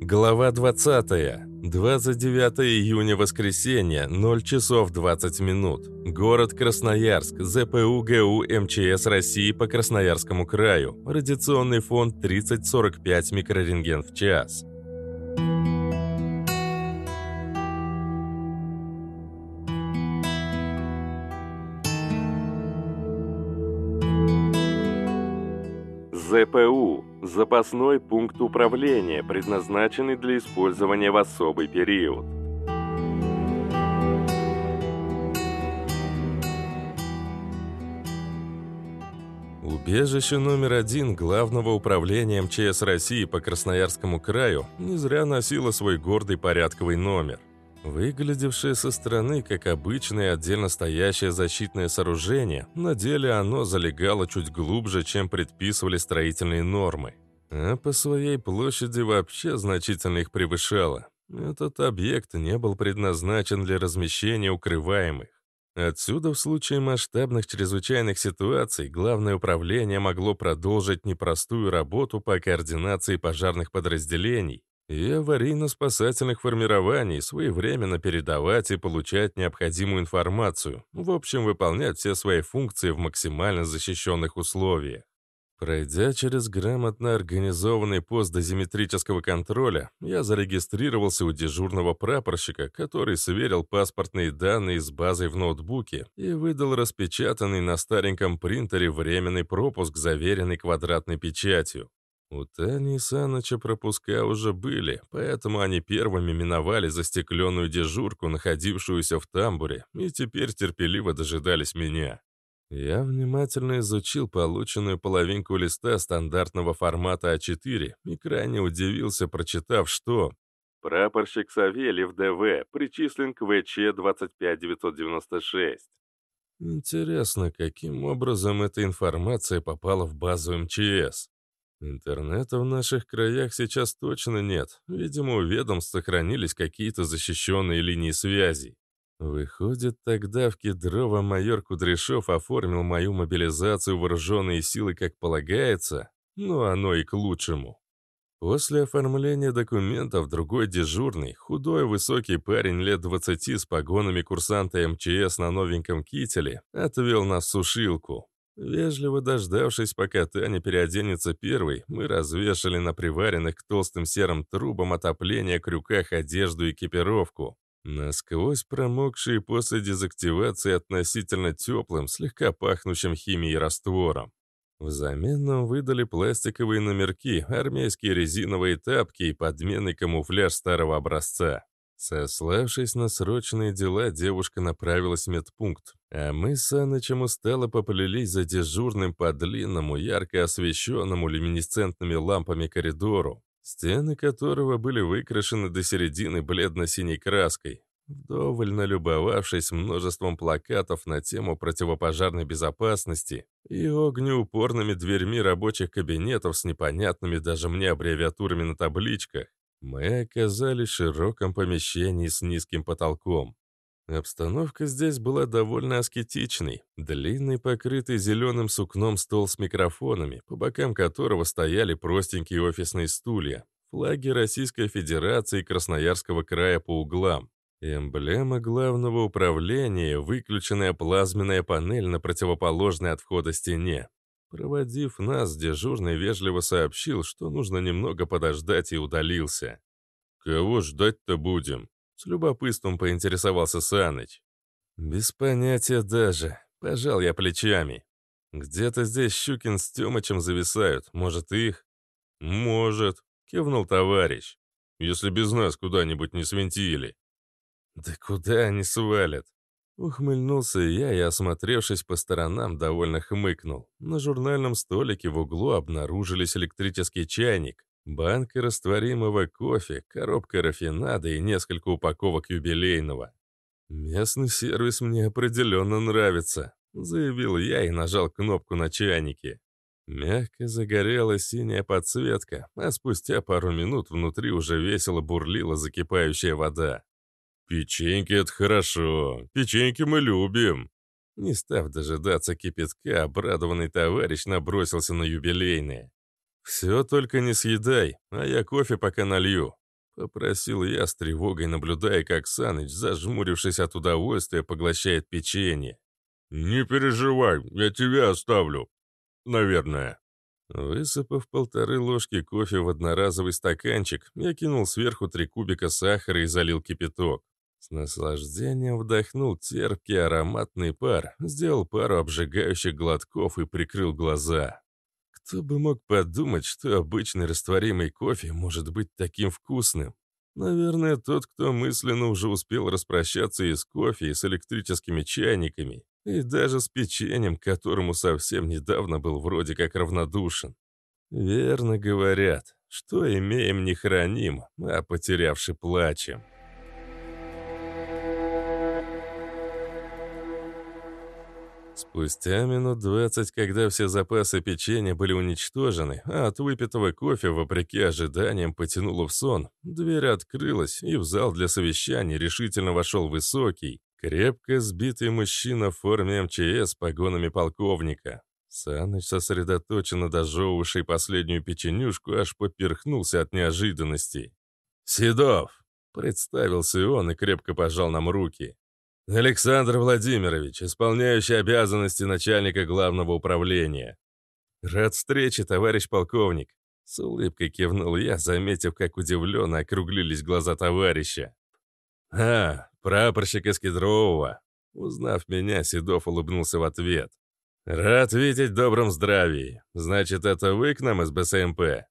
Глава 20. 29 июня, воскресенье, 0 часов 20 минут. Город Красноярск, ЗПУ ГУ МЧС России по Красноярскому краю. Радиационный фон 30-45 микрорентген в час. ЗПУ – запасной пункт управления, предназначенный для использования в особый период. Убежище номер один Главного управления МЧС России по Красноярскому краю не зря носило свой гордый порядковый номер. Выглядевшее со стороны как обычное отдельно стоящее защитное сооружение, на деле оно залегало чуть глубже, чем предписывали строительные нормы. А по своей площади вообще значительно их превышало. Этот объект не был предназначен для размещения укрываемых. Отсюда в случае масштабных чрезвычайных ситуаций Главное управление могло продолжить непростую работу по координации пожарных подразделений, и аварийно-спасательных формирований своевременно передавать и получать необходимую информацию, в общем, выполнять все свои функции в максимально защищенных условиях. Пройдя через грамотно организованный пост дозиметрического контроля, я зарегистрировался у дежурного прапорщика, который сверил паспортные данные с базой в ноутбуке и выдал распечатанный на стареньком принтере временный пропуск, заверенный квадратной печатью. У Тани и Саныча пропуска уже были, поэтому они первыми миновали застекленную дежурку, находившуюся в тамбуре, и теперь терпеливо дожидались меня. Я внимательно изучил полученную половинку листа стандартного формата А4 и крайне удивился, прочитав, что «Прапорщик Савельев ДВ причислен к ВЧ 25996». Интересно, каким образом эта информация попала в базу МЧС? Интернета в наших краях сейчас точно нет. Видимо, у ведомств сохранились какие-то защищенные линии связи. Выходит, тогда в Кедрово майор Кудряшов оформил мою мобилизацию вооруженные силы как полагается, но оно и к лучшему. После оформления документов другой дежурный, худой высокий парень лет 20 с погонами курсанта МЧС на новеньком кителе, отвел нас в сушилку. Вежливо дождавшись, пока Таня переоденется первой, мы развешали на приваренных к толстым серым трубам отопления крюках одежду и экипировку. Насквозь промокшие после дезактивации относительно теплым, слегка пахнущим химией раствором. Взамен нам выдали пластиковые номерки, армейские резиновые тапки и подменный камуфляж старого образца. Сославшись на срочные дела, девушка направилась в медпункт, а мы с Анычем устало поплелись за дежурным по длинному, ярко освещенному люминесцентными лампами коридору, стены которого были выкрашены до середины бледно-синей краской, вдоволь налюбовавшись множеством плакатов на тему противопожарной безопасности и огнеупорными дверьми рабочих кабинетов с непонятными даже мне аббревиатурами на табличках, мы оказались в широком помещении с низким потолком. Обстановка здесь была довольно аскетичной. Длинный, покрытый зеленым сукном стол с микрофонами, по бокам которого стояли простенькие офисные стулья, флаги Российской Федерации и Красноярского края по углам, эмблема главного управления, выключенная плазменная панель на противоположной от входа стене. Проводив нас, дежурный вежливо сообщил, что нужно немного подождать и удалился. «Кого ждать-то будем?» С любопытством поинтересовался Саныч. «Без понятия даже. Пожал я плечами. Где-то здесь Щукин с Тёмычем зависают. Может, их?» «Может», — кивнул товарищ. «Если без нас куда-нибудь не свинтили». «Да куда они свалят? Ухмыльнулся я и, осмотревшись по сторонам, довольно хмыкнул. На журнальном столике в углу обнаружились электрический чайник, банка растворимого кофе, коробка рафинада и несколько упаковок юбилейного. «Местный сервис мне определенно нравится», — заявил я и нажал кнопку на чайнике. Мягко загорелась синяя подсветка, а спустя пару минут внутри уже весело бурлила закипающая вода. «Печеньки — это хорошо. Печеньки мы любим». Не став дожидаться кипятка, обрадованный товарищ набросился на юбилейные. «Все только не съедай, а я кофе пока налью. Попросил я с тревогой, наблюдая, как Саныч, зажмурившись от удовольствия, поглощает печенье. «Не переживай, я тебя оставлю. Наверное». Высыпав полторы ложки кофе в одноразовый стаканчик, я кинул сверху три кубика сахара и залил кипяток. С наслаждением вдохнул терпкий ароматный пар, сделал пару обжигающих глотков и прикрыл глаза. Кто бы мог подумать, что обычный растворимый кофе может быть таким вкусным? Наверное, тот, кто мысленно уже успел распрощаться и с кофе, и с электрическими чайниками, и даже с печеньем, которому совсем недавно был вроде как равнодушен. Верно говорят, что имеем не храним, а потерявши плачем. Спустя минут двадцать, когда все запасы печенья были уничтожены, а от выпитого кофе, вопреки ожиданиям, потянуло в сон, дверь открылась, и в зал для совещаний решительно вошел высокий, крепко сбитый мужчина в форме МЧС погонами полковника. Саныч, сосредоточенно дожевывавший последнюю печенюшку, аж поперхнулся от неожиданности. «Седов!» — представился он и крепко пожал нам руки. Александр Владимирович, исполняющий обязанности начальника главного управления. Рад встрече, товарищ полковник. С улыбкой кивнул я, заметив, как удивленно округлились глаза товарища. «А, прапорщик из Кедрового!» Узнав меня, Седов улыбнулся в ответ. «Рад видеть в добром здравии. Значит, это вы к нам из БСМП?»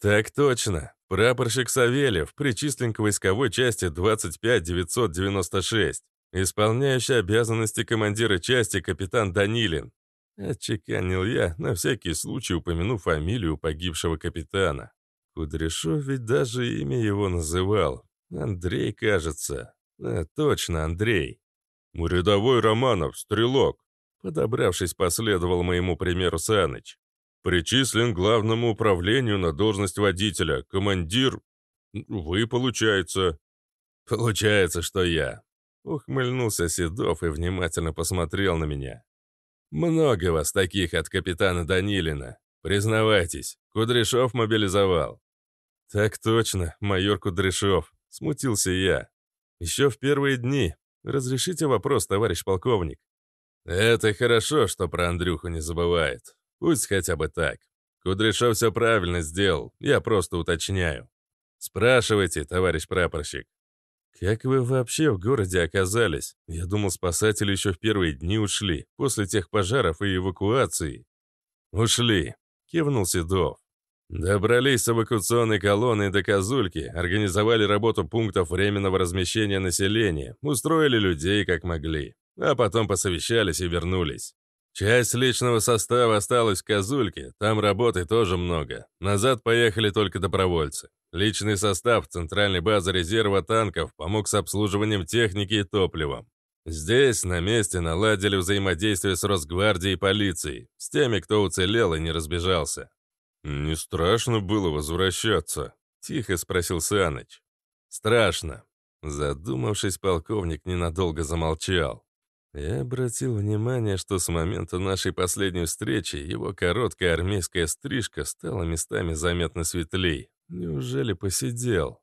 «Так точно. Прапорщик Савельев, причислен к войсковой части 25996. Исполняющий обязанности командира части капитан Данилин. Отчеканил я, на всякий случай упомянув фамилию погибшего капитана. Кудряшов ведь даже имя его называл. Андрей, кажется. А, точно, Андрей. «Рядовой Романов, стрелок», подобравшись, последовал моему примеру Саныч. «Причислен главному управлению на должность водителя. Командир... Вы, получается...» «Получается, что я. Ухмыльнулся Седов и внимательно посмотрел на меня. «Много вас таких от капитана Данилина. Признавайтесь, Кудряшов мобилизовал». «Так точно, майор Кудряшов», — смутился я. «Еще в первые дни. Разрешите вопрос, товарищ полковник?» «Это хорошо, что про Андрюху не забывает. Пусть хотя бы так. Кудряшов все правильно сделал, я просто уточняю. Спрашивайте, товарищ прапорщик». «Как вы вообще в городе оказались? Я думал, спасатели еще в первые дни ушли, после тех пожаров и эвакуации». «Ушли», — кивнул Седов. Добрались с эвакуационной колонной до Козульки, организовали работу пунктов временного размещения населения, устроили людей как могли, а потом посовещались и вернулись. Часть личного состава осталась в Козульке, там работы тоже много. Назад поехали только добровольцы. Личный состав центральной базы резерва танков помог с обслуживанием техники и топливом. Здесь, на месте, наладили взаимодействие с Росгвардией и полицией, с теми, кто уцелел и не разбежался. «Не страшно было возвращаться?» — тихо спросил Саныч. «Страшно». Задумавшись, полковник ненадолго замолчал. Я обратил внимание, что с момента нашей последней встречи его короткая армейская стрижка стала местами заметно светлей. Неужели посидел?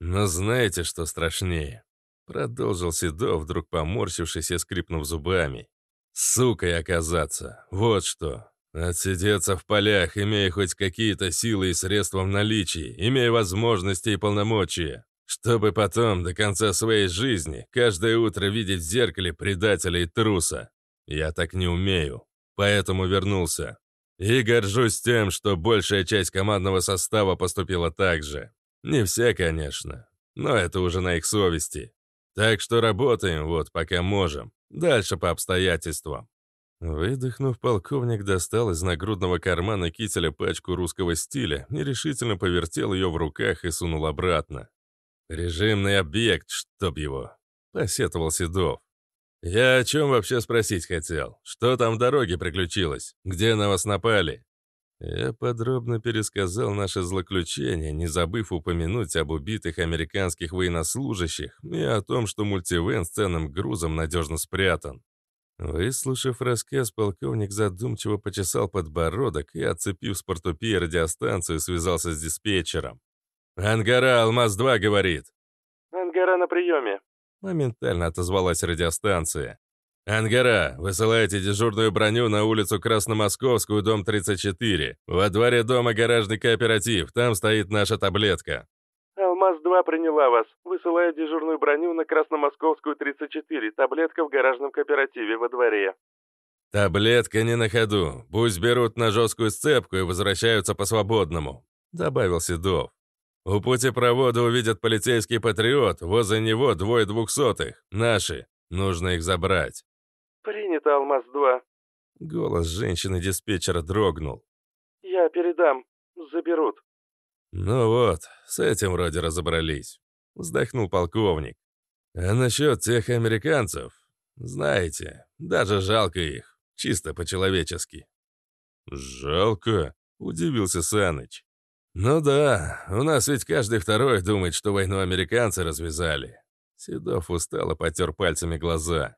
Но знаете, что страшнее? Продолжил Седов, вдруг поморщившись и скрипнув зубами. Сукой оказаться, вот что. Отсидеться в полях, имея хоть какие-то силы и средства в наличии, имея возможности и полномочия. Чтобы потом, до конца своей жизни, каждое утро видеть в зеркале предателя и труса. Я так не умею. Поэтому вернулся. И горжусь тем, что большая часть командного состава поступила так же. Не все, конечно, но это уже на их совести. Так что работаем вот, пока можем. Дальше по обстоятельствам. Выдохнув, полковник достал из нагрудного кармана кителя пачку русского стиля, нерешительно повертел ее в руках и сунул обратно. «Режимный объект, чтоб его!» — посетовал Седов. «Я о чем вообще спросить хотел? Что там в дороге приключилось? Где на вас напали?» Я подробно пересказал наше злоключение, не забыв упомянуть об убитых американских военнослужащих и о том, что мультивен с ценным грузом надежно спрятан. Выслушав рассказ, полковник задумчиво почесал подбородок и, отцепив с портупеи радиостанцию, связался с диспетчером. «Ангара, Алмаз-2 говорит». «Ангара на приеме», — моментально отозвалась радиостанция. «Ангара, высылайте дежурную броню на улицу Красномосковскую, дом 34. Во дворе дома гаражный кооператив, там стоит наша таблетка». «Алмаз-2 приняла вас. Высылаю дежурную броню на Красномосковскую, 34. Таблетка в гаражном кооперативе во дворе». «Таблетка не на ходу. Пусть берут на жесткую сцепку и возвращаются по свободному», — добавил Седов. «У путепровода увидят полицейский патриот, возле него двое двухсотых, наши. Нужно их забрать». «Принято, Алмаз-2». Голос женщины-диспетчера дрогнул. «Я передам. Заберут». «Ну вот, с этим вроде разобрались», — вздохнул полковник. «А насчет тех американцев, знаете, даже жалко их, чисто по-человечески». «Жалко?» — удивился Саныч. «Ну да, у нас ведь каждый второй думает, что войну американцы развязали». Седов устало потер пальцами глаза.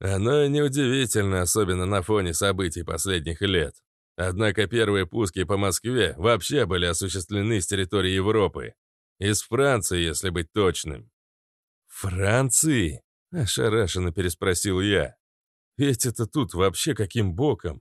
Оно неудивительно, особенно на фоне событий последних лет. Однако первые пуски по Москве вообще были осуществлены с территории Европы. Из Франции, если быть точным. «Франции?» – ошарашенно переспросил я. «Ведь это тут вообще каким боком?»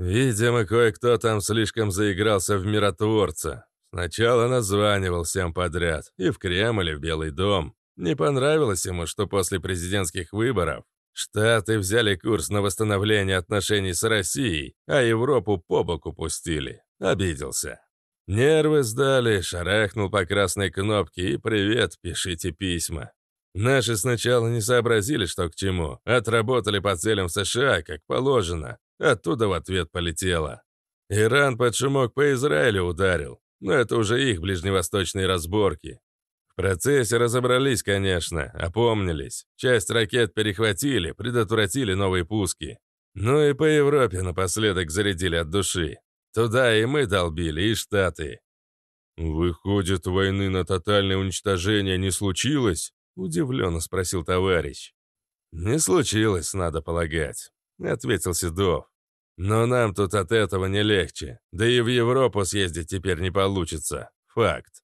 Видимо, кое-кто там слишком заигрался в миротворца. Сначала названивал всем подряд, и в Кремль, и в Белый дом. Не понравилось ему, что после президентских выборов Штаты взяли курс на восстановление отношений с Россией, а Европу по боку пустили. Обиделся. Нервы сдали, шарахнул по красной кнопке и «Привет, пишите письма». Наши сначала не сообразили, что к чему. Отработали по целям США, как положено. Оттуда в ответ полетело. Иран под шумок по Израилю ударил. Но это уже их ближневосточные разборки. В процессе разобрались, конечно, опомнились. Часть ракет перехватили, предотвратили новые пуски. Ну и по Европе напоследок зарядили от души. Туда и мы долбили, и Штаты. «Выходит, войны на тотальное уничтожение не случилось?» — удивленно спросил товарищ. «Не случилось, надо полагать», — ответил Седов. «Но нам тут от этого не легче. Да и в Европу съездить теперь не получится. Факт».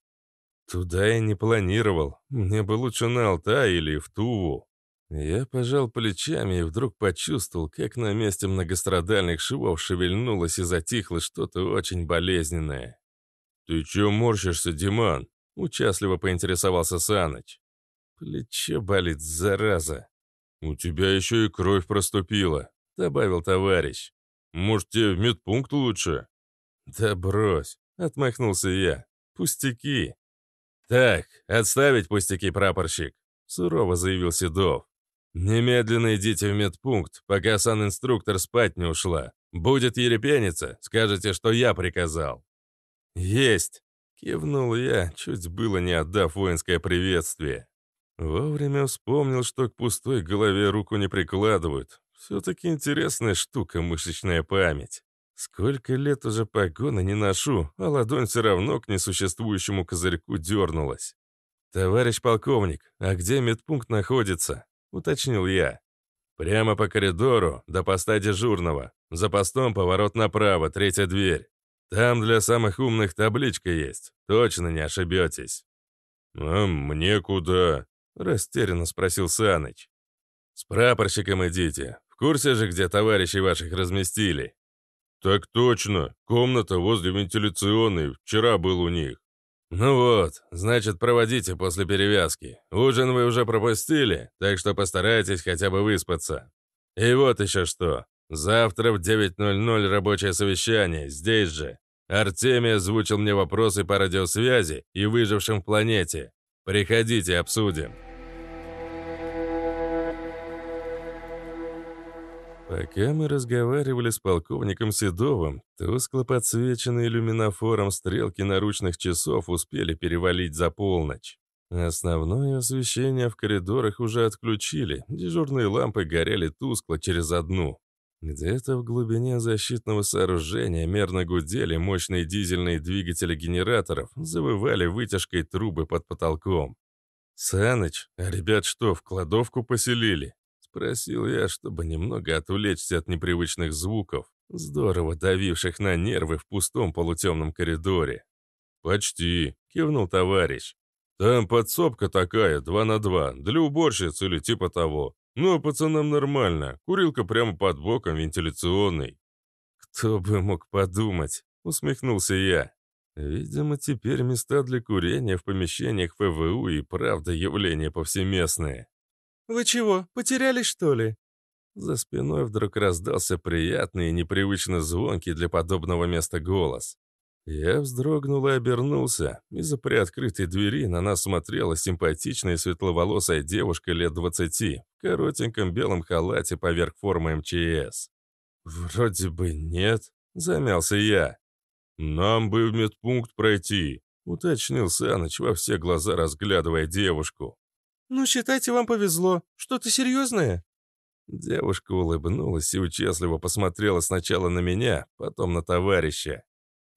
Туда я не планировал. Мне бы лучше на Алтай или в Туву. Я пожал плечами и вдруг почувствовал, как на месте многострадальных швов шевельнулось и затихло что-то очень болезненное. «Ты чё морщишься, Диман?» — участливо поинтересовался Саныч. «Плечо болит, зараза». «У тебя еще и кровь проступила», — добавил товарищ. «Может, тебе в медпункт лучше?» «Да брось», — отмахнулся я. «Пустяки». «Так, отставить пустяки, прапорщик», — сурово заявил Седов. «Немедленно идите в медпункт, пока сан-инструктор спать не ушла. Будет ерепениться, скажете, что я приказал». «Есть!» — кивнул я, чуть было не отдав воинское приветствие. Вовремя вспомнил, что к пустой голове руку не прикладывают. Все-таки интересная штука мышечная память. Сколько лет уже погоны не ношу, а ладонь все равно к несуществующему козырьку дернулась. «Товарищ полковник, а где медпункт находится?» — уточнил я. «Прямо по коридору, до поста дежурного. За постом поворот направо, третья дверь. Там для самых умных табличка есть. Точно не ошибетесь». «А мне куда?» — растерянно спросил Саныч. «С прапорщиком идите. Курсе же, где товарищей ваших разместили?» «Так точно. Комната возле вентиляционной. Вчера был у них». «Ну вот, значит, проводите после перевязки. Ужин вы уже пропустили, так что постарайтесь хотя бы выспаться. И вот еще что. Завтра в 9.00 рабочее совещание, здесь же. Артемий озвучил мне вопросы по радиосвязи и выжившим в планете. Приходите, обсудим». Пока мы разговаривали с полковником Седовым, тускло подсвеченные иллюминофором стрелки наручных часов успели перевалить за полночь. Основное освещение в коридорах уже отключили, дежурные лампы горели тускло через одну. Где-то в глубине защитного сооружения мерно гудели мощные дизельные двигатели генераторов, завывали вытяжкой трубы под потолком. «Саныч, а ребят что, в кладовку поселили?» Спросил я, чтобы немного отвлечься от непривычных звуков, здорово давивших на нервы в пустом полутемном коридоре. «Почти», — кивнул товарищ. «Там подсобка такая, два на два, для уборщиц или типа того. Ну, а пацанам нормально, курилка прямо под боком, вентиляционный». «Кто бы мог подумать», — усмехнулся я. «Видимо, теперь места для курения в помещениях ФВУ и правда явление повсеместное». «Вы чего, потерялись, что ли?» За спиной вдруг раздался приятный и непривычно звонкий для подобного места голос. Я вздрогнул и обернулся. Из-за приоткрытой двери на нас смотрела симпатичная светловолосая девушка лет двадцати в коротеньком белом халате поверх формы МЧС. «Вроде бы нет», — замялся я. «Нам бы в медпункт пройти», — уточнил Саныч во все глаза, разглядывая девушку. «Ну, считайте, вам повезло. Что-то серьезное?» Девушка улыбнулась и участливо посмотрела сначала на меня, потом на товарища.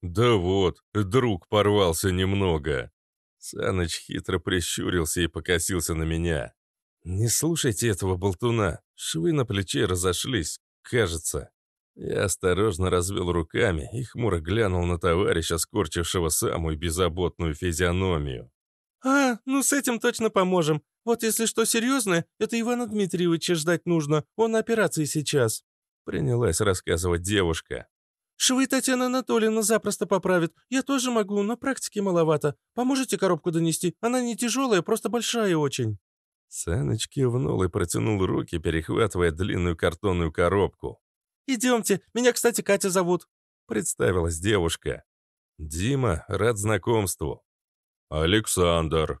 «Да вот, друг порвался немного». Саныч хитро прищурился и покосился на меня. «Не слушайте этого болтуна. Швы на плече разошлись, кажется». Я осторожно развел руками и хмуро глянул на товарища, скорчившего самую беззаботную физиономию. «А, ну с этим точно поможем. Вот если что серьезное, это Ивана Дмитриевича ждать нужно. Он на операции сейчас», — принялась рассказывать девушка. «Швы Татьяна Анатольевна запросто поправит. Я тоже могу, но практики маловато. Поможете коробку донести? Она не тяжелая, просто большая очень». Саныч кивнул и протянул руки, перехватывая длинную картонную коробку. «Идемте. Меня, кстати, Катя зовут», — представилась девушка. «Дима, рад знакомству». «Александр».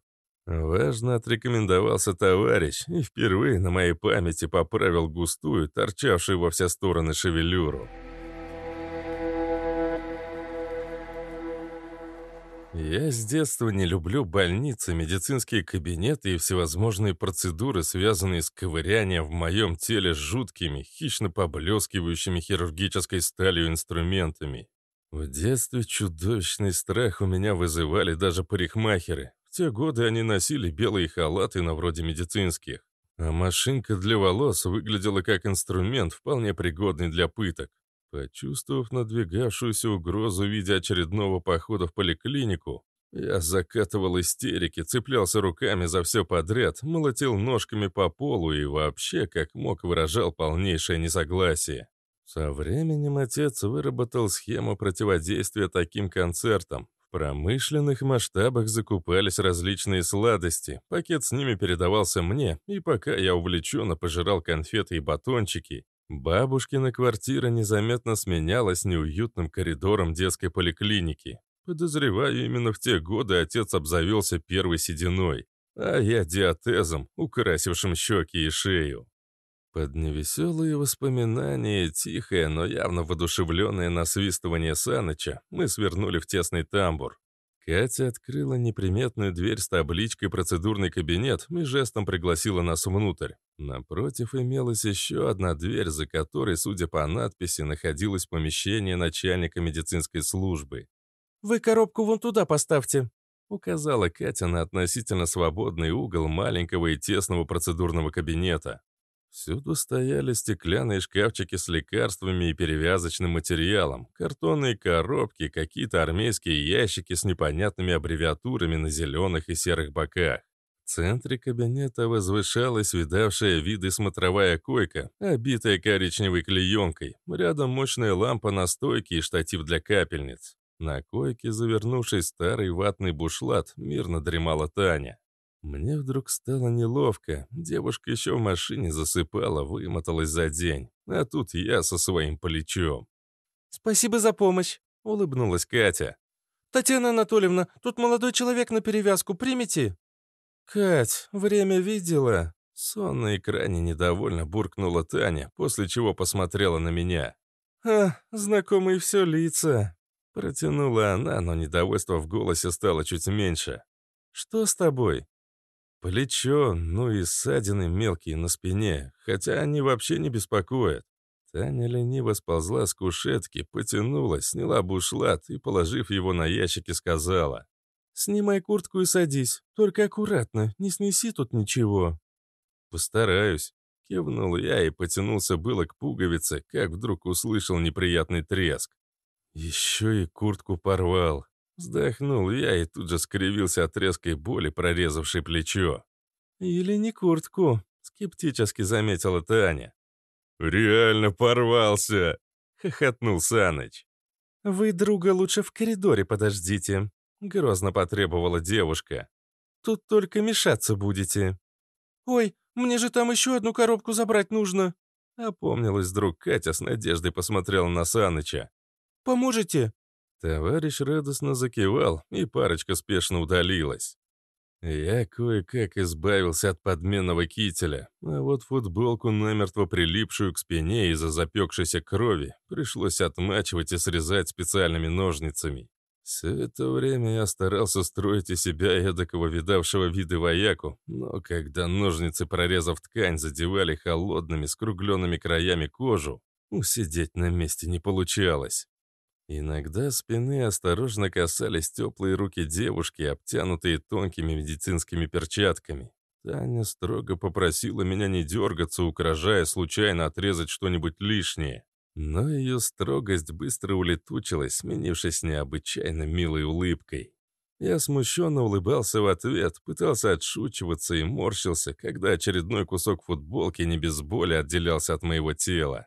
Важно отрекомендовался товарищ и впервые на моей памяти поправил густую, торчавшую во все стороны шевелюру. Я с детства не люблю больницы, медицинские кабинеты и всевозможные процедуры, связанные с ковырянием в моем теле жуткими, хищно поблескивающими хирургической сталью инструментами. В детстве чудовищный страх у меня вызывали даже парикмахеры. В те годы они носили белые халаты на вроде медицинских. А машинка для волос выглядела как инструмент, вполне пригодный для пыток. Почувствовав надвигавшуюся угрозу в виде очередного похода в поликлинику, я закатывал истерики, цеплялся руками за все подряд, молотил ножками по полу и вообще, как мог, выражал полнейшее несогласие. Со временем отец выработал схему противодействия таким концертам. Промышленных масштабах закупались различные сладости, пакет с ними передавался мне, и пока я увлеченно пожирал конфеты и батончики, Бабушкина квартира незаметно сменялась неуютным коридором детской поликлиники. Подозреваю, именно в те годы отец обзавелся первой сединой, а я диатезом, украсившим щеки и шею. Под невеселые воспоминания, тихое, но явно воодушевленное насвистывание Саныча, мы свернули в тесный тамбур. Катя открыла неприметную дверь с табличкой «Процедурный кабинет» и жестом пригласила нас внутрь. Напротив имелась еще одна дверь, за которой, судя по надписи, находилось помещение начальника медицинской службы. «Вы коробку вон туда поставьте», — указала Катя на относительно свободный угол маленького и тесного процедурного кабинета. Всюду стояли стеклянные шкафчики с лекарствами и перевязочным материалом, картонные коробки, какие-то армейские ящики с непонятными аббревиатурами на зеленых и серых боках. В центре кабинета возвышалась видавшая виды смотровая койка, обитая коричневой клеенкой. Рядом мощная лампа на стойке и штатив для капельниц. На койке, завернувшись старый ватный бушлат, мирно дремала Таня. Мне вдруг стало неловко. Девушка еще в машине засыпала, вымоталась за день. А тут я со своим плечом. «Спасибо за помощь», — улыбнулась Катя. «Татьяна Анатольевна, тут молодой человек на перевязку, примите?» «Кать, время видела?» Сон на экране недовольно буркнула Таня, после чего посмотрела на меня. «А, знакомые все лица», — протянула она, но недовольство в голосе стало чуть меньше. «Что с тобой?» Плечо, ну и ссадины мелкие на спине, хотя они вообще не беспокоят. Таня лениво сползла с кушетки, потянулась, сняла бушлат и, положив его на ящики, сказала. «Снимай куртку и садись, только аккуратно, не снеси тут ничего». «Постараюсь», — кивнул я и потянулся было к пуговице, как вдруг услышал неприятный треск. Еще и куртку порвал. Вздохнул я и тут же скривился от резкой боли, прорезавшей плечо. «Или не куртку», — скептически заметила Таня. «Реально порвался!» — хохотнул Саныч. «Вы друга лучше в коридоре подождите», — грозно потребовала девушка. «Тут только мешаться будете». «Ой, мне же там еще одну коробку забрать нужно», — опомнилась вдруг Катя с надеждой посмотрела на Саныча. «Поможете?» Товарищ радостно закивал, и парочка спешно удалилась. Я кое-как избавился от подменного кителя, а вот футболку, намертво прилипшую к спине из-за запекшейся крови, пришлось отмачивать и срезать специальными ножницами. Все это время я старался строить из себя эдакого видавшего виды вояку, но когда ножницы, прорезав ткань, задевали холодными, скругленными краями кожу, усидеть на месте не получалось. Иногда спины осторожно касались теплые руки девушки, обтянутые тонкими медицинскими перчатками. Таня строго попросила меня не дергаться, угрожая случайно отрезать что-нибудь лишнее. Но ее строгость быстро улетучилась, сменившись необычайно милой улыбкой. Я смущенно улыбался в ответ, пытался отшучиваться и морщился, когда очередной кусок футболки не без боли отделялся от моего тела.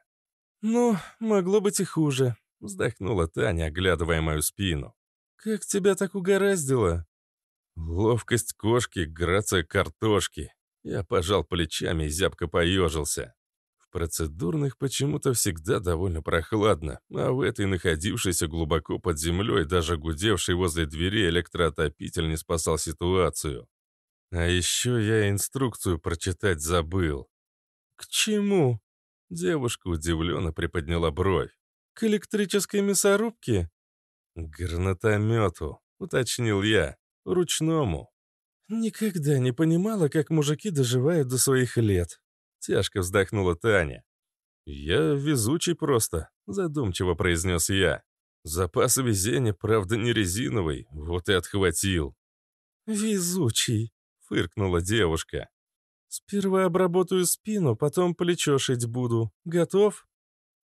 «Ну, могло быть и хуже», Вздохнула Таня, оглядывая мою спину. «Как тебя так угораздило?» Ловкость кошки, грация картошки. Я пожал плечами и зябко поежился. В процедурных почему-то всегда довольно прохладно, а в этой, находившейся глубоко под землей, даже гудевшей возле двери электроотопитель не спасал ситуацию. А еще я инструкцию прочитать забыл. «К чему?» Девушка удивленно приподняла бровь. «К электрической мясорубке?» «К гранатомету», — уточнил я. «Ручному». «Никогда не понимала, как мужики доживают до своих лет», — тяжко вздохнула Таня. «Я везучий просто», — задумчиво произнес я. «Запас везения, правда, не резиновый, вот и отхватил». «Везучий», — фыркнула девушка. «Сперва обработаю спину, потом плечо шить буду. Готов?»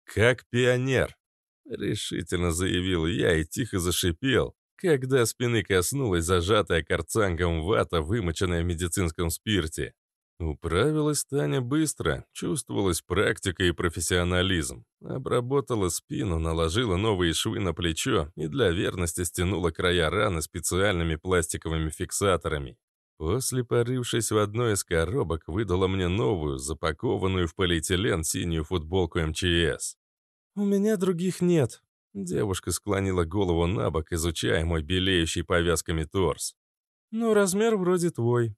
«Как пионер!» — решительно заявил я и тихо зашипел, когда спины коснулась зажатая карцангом вата, вымоченная в медицинском спирте. Управилась Таня быстро, чувствовалась практика и профессионализм. Обработала спину, наложила новые швы на плечо и для верности стянула края раны специальными пластиковыми фиксаторами. После, порывшись в одной из коробок, выдала мне новую, запакованную в полиэтилен синюю футболку МЧС. «У меня других нет», — девушка склонила голову на бок, изучая мой белеющий повязками торс. «Ну, размер вроде твой».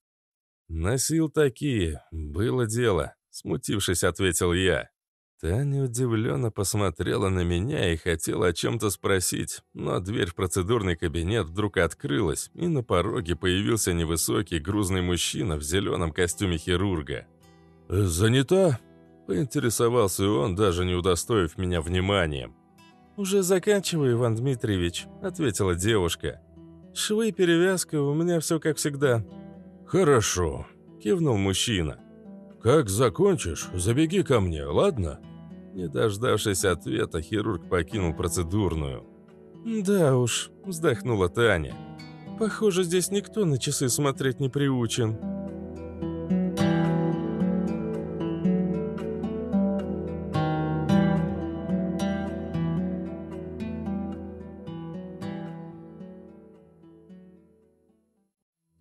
«Носил такие, было дело», — смутившись, ответил я. Таня удивленно посмотрела на меня и хотела о чем-то спросить, но дверь в процедурный кабинет вдруг открылась, и на пороге появился невысокий грузный мужчина в зеленом костюме хирурга. «Занята?» – поинтересовался он, даже не удостоив меня вниманием. «Уже заканчиваю, Иван Дмитриевич», – ответила девушка. «Швы и перевязка, у меня все как всегда». «Хорошо», – кивнул мужчина. «Как закончишь, забеги ко мне, ладно?» Не дождавшись ответа, хирург покинул процедурную. «Да уж», — вздохнула Таня. «Похоже, здесь никто на часы смотреть не приучен».